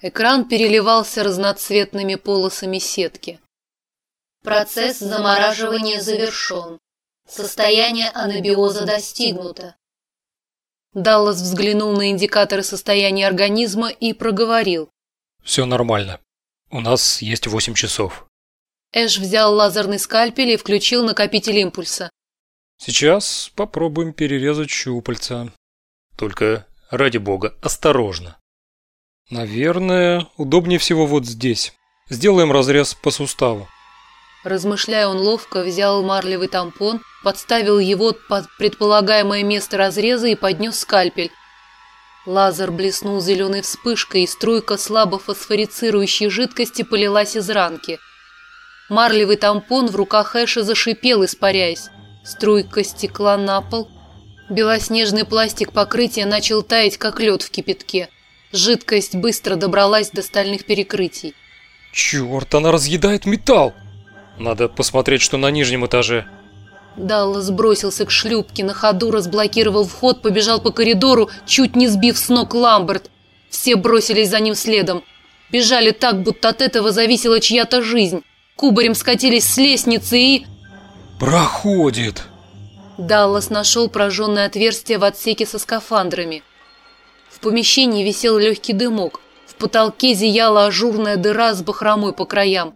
Экран переливался разноцветными полосами сетки. Процесс замораживания завершен. Состояние анабиоза достигнуто. Даллас взглянул на индикаторы состояния организма и проговорил. Все нормально. У нас есть восемь часов. Эш взял лазерный скальпель и включил накопитель импульса. Сейчас попробуем перерезать щупальца. Только, ради бога, осторожно. Наверное, удобнее всего вот здесь. Сделаем разрез по суставу. Размышляя, он ловко взял марлевый тампон, подставил его под предполагаемое место разреза и поднес скальпель. Лазер блеснул зеленой вспышкой, и струйка слабо фосфорицирующей жидкости полилась из ранки. Марлевый тампон в руках Эша зашипел, испаряясь. Струйка стекла на пол. Белоснежный пластик покрытия начал таять, как лед в кипятке. Жидкость быстро добралась до стальных перекрытий. Черт, она разъедает металл! Надо посмотреть, что на нижнем этаже. Даллас бросился к шлюпке, на ходу разблокировал вход, побежал по коридору, чуть не сбив с ног Ламберт. Все бросились за ним следом. Бежали так, будто от этого зависела чья-то жизнь. Кубарем скатились с лестницы и... Проходит! Даллас нашел прожженное отверстие в отсеке со скафандрами. В помещении висел легкий дымок. В потолке зияла ажурная дыра с бахромой по краям.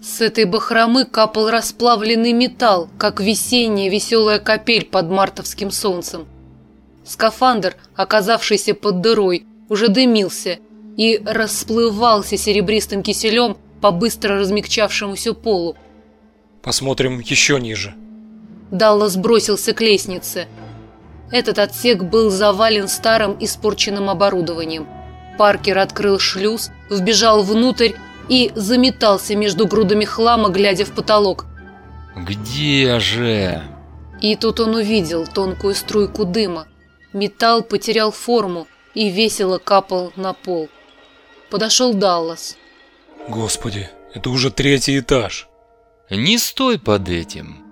С этой бахромы капал расплавленный металл, как весенняя веселая капель под мартовским солнцем. Скафандр, оказавшийся под дырой, уже дымился и расплывался серебристым киселем по быстро размягчавшемуся полу. Посмотрим еще ниже. Даллас бросился к лестнице. Этот отсек был завален старым испорченным оборудованием. Паркер открыл шлюз, вбежал внутрь и заметался между грудами хлама, глядя в потолок. «Где же?» И тут он увидел тонкую струйку дыма. Металл потерял форму и весело капал на пол. Подошел Даллас. Господи, это уже третий этаж. Не стой под этим.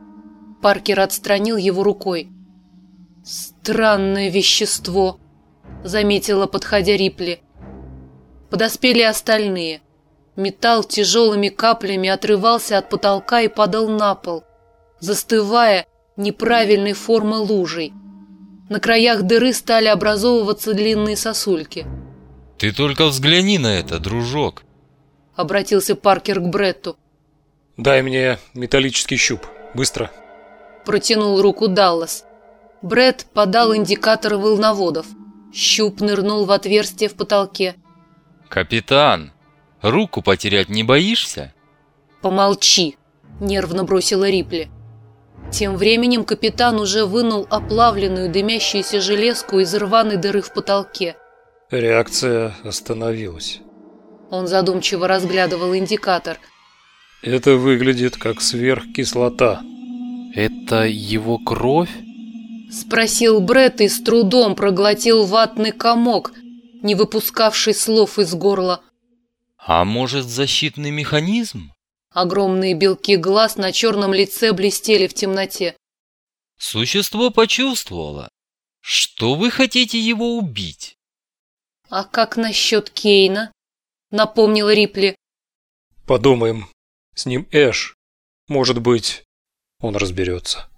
Паркер отстранил его рукой. Странное вещество, заметила, подходя Рипли. Подоспели остальные. Металл тяжелыми каплями отрывался от потолка и падал на пол, застывая неправильной формы лужей. На краях дыры стали образовываться длинные сосульки. Ты только взгляни на это, дружок. Обратился Паркер к Бретту. Дай мне металлический щуп, быстро. Протянул руку Даллас. Бред подал индикатор волноводов. Щуп нырнул в отверстие в потолке. Капитан, руку потерять не боишься? Помолчи, нервно бросила Рипли. Тем временем капитан уже вынул оплавленную дымящуюся железку из рваной дыры в потолке. Реакция остановилась. Он задумчиво разглядывал индикатор. Это выглядит как сверхкислота. Это его кровь? Спросил Бред и с трудом проглотил ватный комок, не выпускавший слов из горла. А может, защитный механизм? Огромные белки глаз на черном лице блестели в темноте. Существо почувствовало. Что вы хотите его убить? А как насчет Кейна? Напомнил Рипли. Подумаем. С ним Эш. Может быть, он разберется.